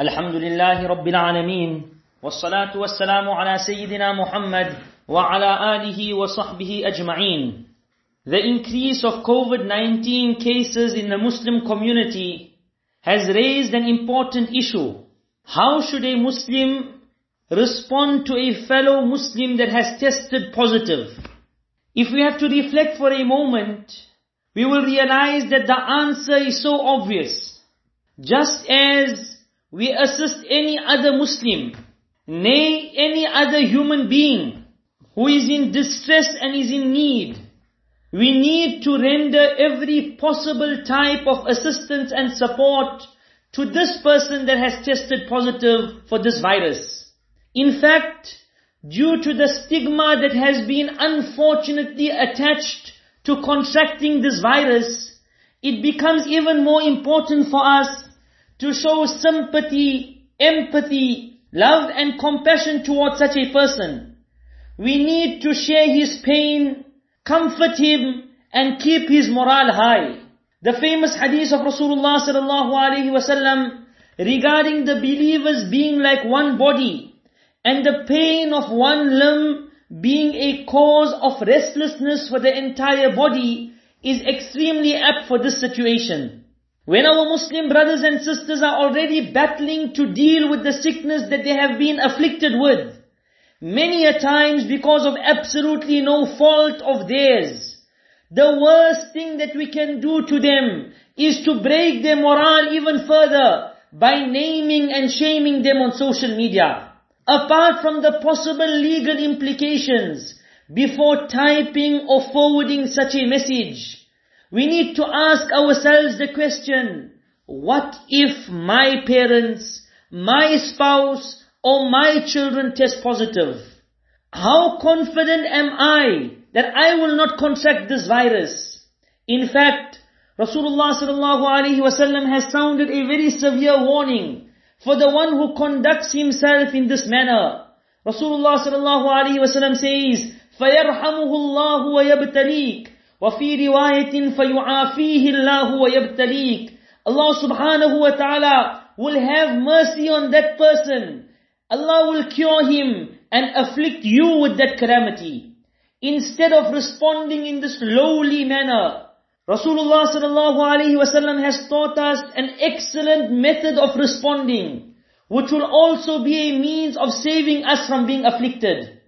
الحمد لله رب العالمين والصلاة والسلام على سيدنا محمد وعلى آله وصحبه أجمعين The increase of COVID-19 cases in the Muslim community has raised an important issue. How should a Muslim respond to a fellow Muslim that has tested positive? If we have to reflect for a moment, we will realize that the answer is so obvious. Just as we assist any other Muslim, nay, any other human being who is in distress and is in need, we need to render every possible type of assistance and support to this person that has tested positive for this virus. In fact, due to the stigma that has been unfortunately attached to contracting this virus, it becomes even more important for us to show sympathy, empathy, love and compassion towards such a person. We need to share his pain, comfort him and keep his morale high. The famous hadith of Rasulullah sallallahu alaihi wasallam regarding the believers being like one body and the pain of one limb being a cause of restlessness for the entire body is extremely apt for this situation. When our Muslim brothers and sisters are already battling to deal with the sickness that they have been afflicted with, many a times because of absolutely no fault of theirs, the worst thing that we can do to them is to break their morale even further by naming and shaming them on social media. Apart from the possible legal implications, before typing or forwarding such a message, we need to ask ourselves the question, what if my parents, my spouse, or my children test positive? How confident am I that I will not contract this virus? In fact, Rasulullah sallallahu alaihi wasallam has sounded a very severe warning for the one who conducts himself in this manner. Rasulullah sallallahu alaihi wasallam says, فَيَرْحَمُهُ اللَّهُ وَيَبْتَلِيكَ وَفِي رِوَايَةٍ فَيُعَافِيهِ اللَّهُ وَيَبْتَلِيكَ Allah subhanahu wa ta'ala will have mercy on that person. Allah will cure him and afflict you with that calamity. Instead of responding in this lowly manner, Rasulullah sallallahu alaihi wasallam has taught us an excellent method of responding, which will also be a means of saving us from being afflicted.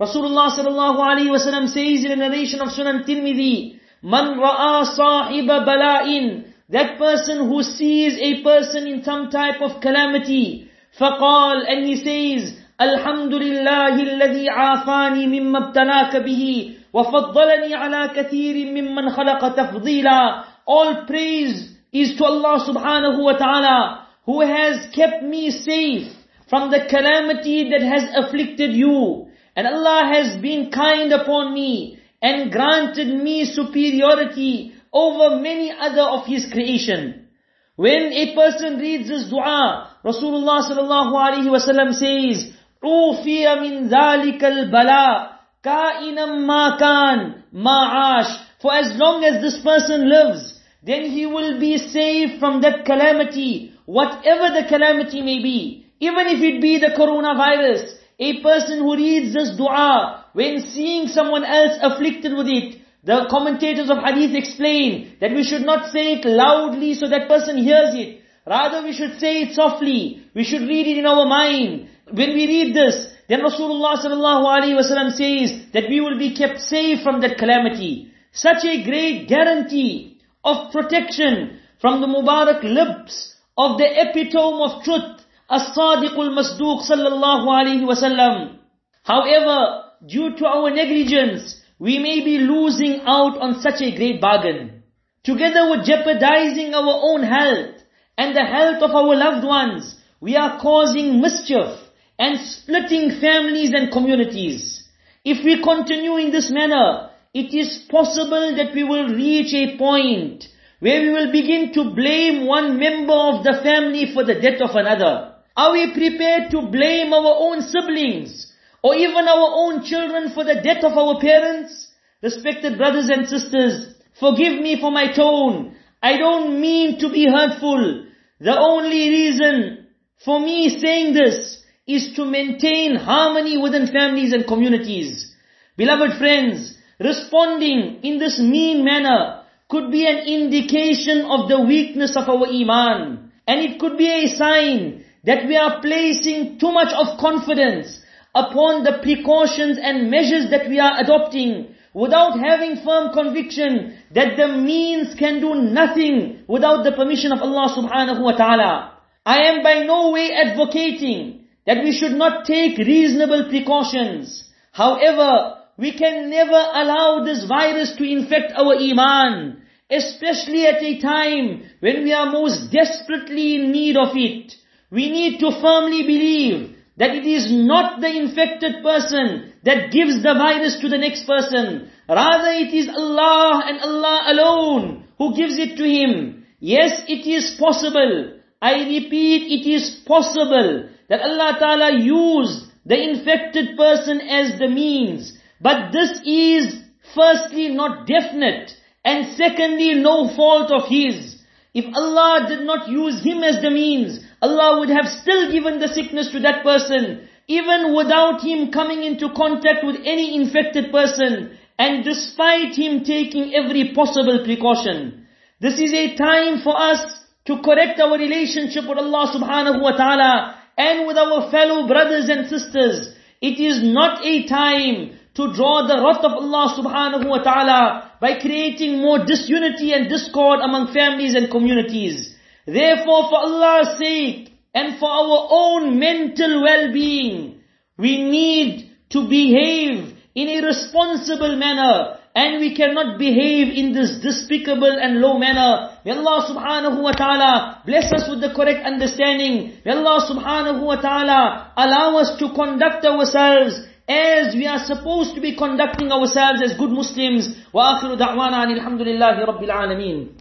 Rasulullah sallallahu alaihi wasallam says in a narration of Sunan Tirmidhi, "Man ra'a sahiba bala'in," that person who sees a person in some type of calamity, فقال, and he says, الحمد لله الذي عافاني مما ابتلاك به وفضلني على كثير ممن خلق تفضيلا All praise is to Allah subhanahu wa ta'ala who has kept me safe from the calamity that has afflicted you. And Allah has been kind upon me and granted me superiority over many other of His creation. When a person reads this dua, Rasulullah sallallahu alaihi wasallam says, عوفي من ذلك البلاء كائنا ما كان ما عاش for as long as this person lives then he will be saved from that calamity whatever the calamity may be even if it be the coronavirus a person who reads this dua when seeing someone else afflicted with it the commentators of hadith explain that we should not say it loudly so that person hears it. Rather we should say it softly. We should read it in our mind. When we read this, then Rasulullah sallallahu alaihi wasallam says that we will be kept safe from that calamity. Such a great guarantee of protection from the Mubarak lips of the epitome of truth, As-Sadiqul Masduq sallallahu alaihi wasallam. However, due to our negligence, we may be losing out on such a great bargain. Together with jeopardizing our own health and the health of our loved ones, we are causing mischief and splitting families and communities. If we continue in this manner, it is possible that we will reach a point where we will begin to blame one member of the family for the death of another. Are we prepared to blame our own siblings or even our own children for the death of our parents? Respected brothers and sisters, forgive me for my tone. I don't mean to be hurtful. The only reason For me saying this is to maintain harmony within families and communities. Beloved friends, responding in this mean manner could be an indication of the weakness of our iman. And it could be a sign that we are placing too much of confidence upon the precautions and measures that we are adopting without having firm conviction that the means can do nothing without the permission of Allah subhanahu wa ta'ala. I am by no way advocating that we should not take reasonable precautions. However, we can never allow this virus to infect our iman, especially at a time when we are most desperately in need of it. We need to firmly believe that it is not the infected person that gives the virus to the next person. Rather it is Allah and Allah alone who gives it to him. Yes, it is possible. I repeat, it is possible that Allah Ta'ala used the infected person as the means. But this is firstly not definite and secondly no fault of his. If Allah did not use him as the means, Allah would have still given the sickness to that person, even without him coming into contact with any infected person, and despite him taking every possible precaution. This is a time for us to correct our relationship with Allah subhanahu wa ta'ala and with our fellow brothers and sisters. It is not a time to draw the wrath of Allah subhanahu wa ta'ala by creating more disunity and discord among families and communities. Therefore, for Allah's sake and for our own mental well-being, we need to behave in a responsible manner and we cannot behave in this despicable and low manner. May Allah subhanahu wa ta'ala bless us with the correct understanding. May Allah subhanahu wa ta'ala allow us to conduct ourselves as we are supposed to be conducting ourselves as good Muslims. وآخر دعوانا الحمد لله رب العالمين